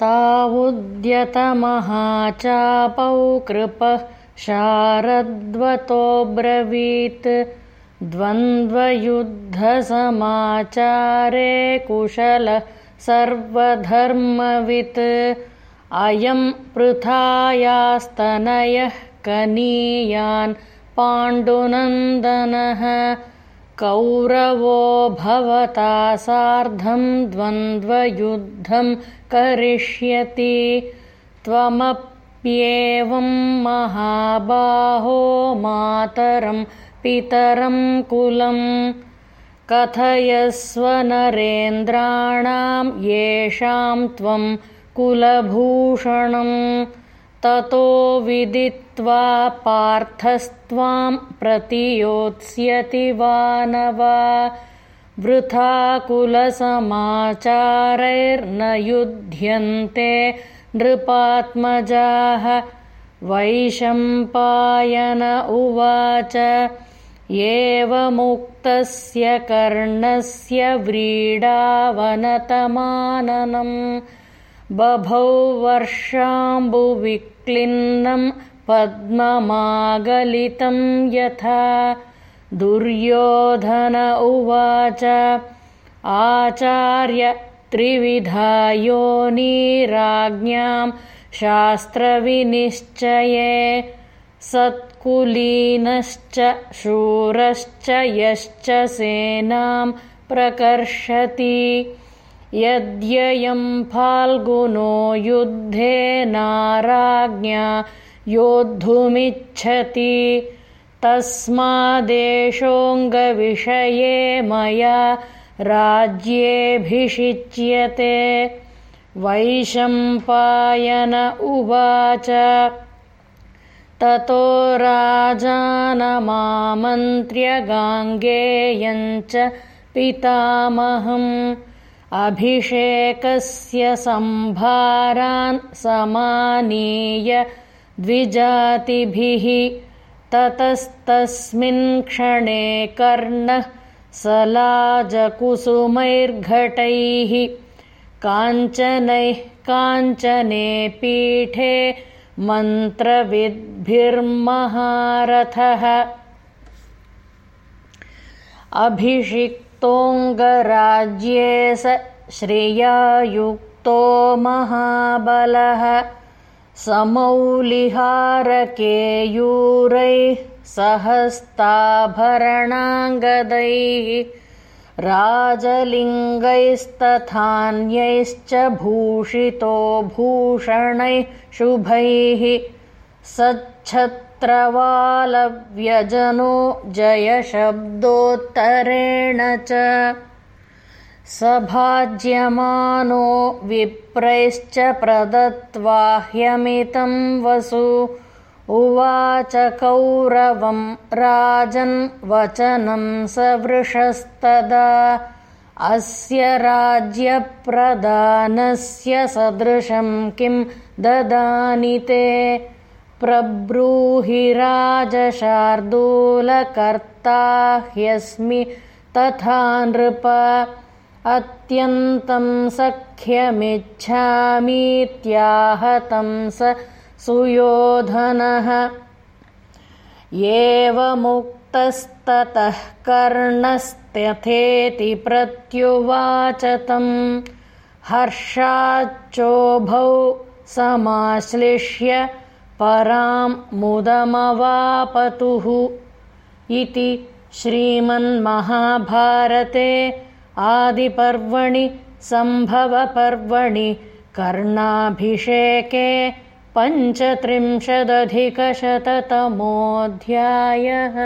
तावुद्यतमहाचापौ कृपः शारद्वतोऽब्रवीत्। द्वन्द्वयुद्धसमाचारे कुशलः सर्वधर्मवित्। अयं पृथायास्तनयः कनीयान् पाण्डुनन्दनः कौरवो भवता सार्धं द्वन्द्वयुद्धं करिष्यति। त्वमप्येवं महाबाहो मातरं पितरं कुलम् कथयस्व नरेन्द्राणां येषां त्वं कुलभूषणम् ततो विदित्वा पार्थस्त्वां प्रतियोत्स्यति वा न वा वृथा कुलसमाचारैर्न युध्यन्ते नृपात्मजाः। वैशम्पायन उवाच एवमुक्तस्य कर्णस्य व्रीडावनतमाननम् बभौ वर्षाम्बुविक्लिन्नं पद्ममागलितं यथा। दुर्योधन उवाच आचार्य त्रिविधायोनिराज्ञां शास्त्रविनिश्चये। सत्कुलीनश्च शूरश्च यश्च सेनां प्रकर्षति यद्ययं फाल्गुनो युद्धे नाराज्ञा योद्धुमिच्छति तस्मादेशोऽङ्गविषये मया राज्येऽभिषिच्यते। वैशम्पायन उवाच ततो राजानमामन्त्र्यगाङ्गेयञ्च पितामहम् अभिषेकस्य सम्भारान् समानीय द्विजातिभिः ततस्तस्मिन् क्षणे कर्णः सलाजकुसुमैर्घटैः काञ्चनैः काञ्चने पीठे मन्त्रविद्भिर्महारथः। अभिषिक् ोऽङ्गराज्ये स श्रियायुक्तो महाबलः समौलिहारकेयूरैः सहस्ताभरणाङ्गदैः राजलिङ्गैस्तथान्यैश्च भूषितो भूषणैः शुभैः सच्छत् त्रवालव्यजनो जयशब्दोत्तरेण च सभाज्यमानो विप्रैश्च प्रदत्त्वाह्यमितं वसु उवाच कौरवं राजन् वचनं सवृषस्तदा अस्य राज्यप्रदानस्य सदृशं किं ददानि ते प्रब्रूहि राजशार्दूलकर्ता ह्यस्मि तथा नृप अत्यन्तं सख्यमिच्छामीत्याहतं स सुयोधनः। एवमुक्तस्ततः कर्णस्त्यथेति प्रत्युवाच तं हर्षाच्चोभौ समाश्लिष्य परां मुदमवापतुः इति श्रीमन्महाभारते आदिपर्वणि सम्भवपर्वणि कर्णाभिषेके पञ्चत्रिंशदधिकशततमोऽध्यायः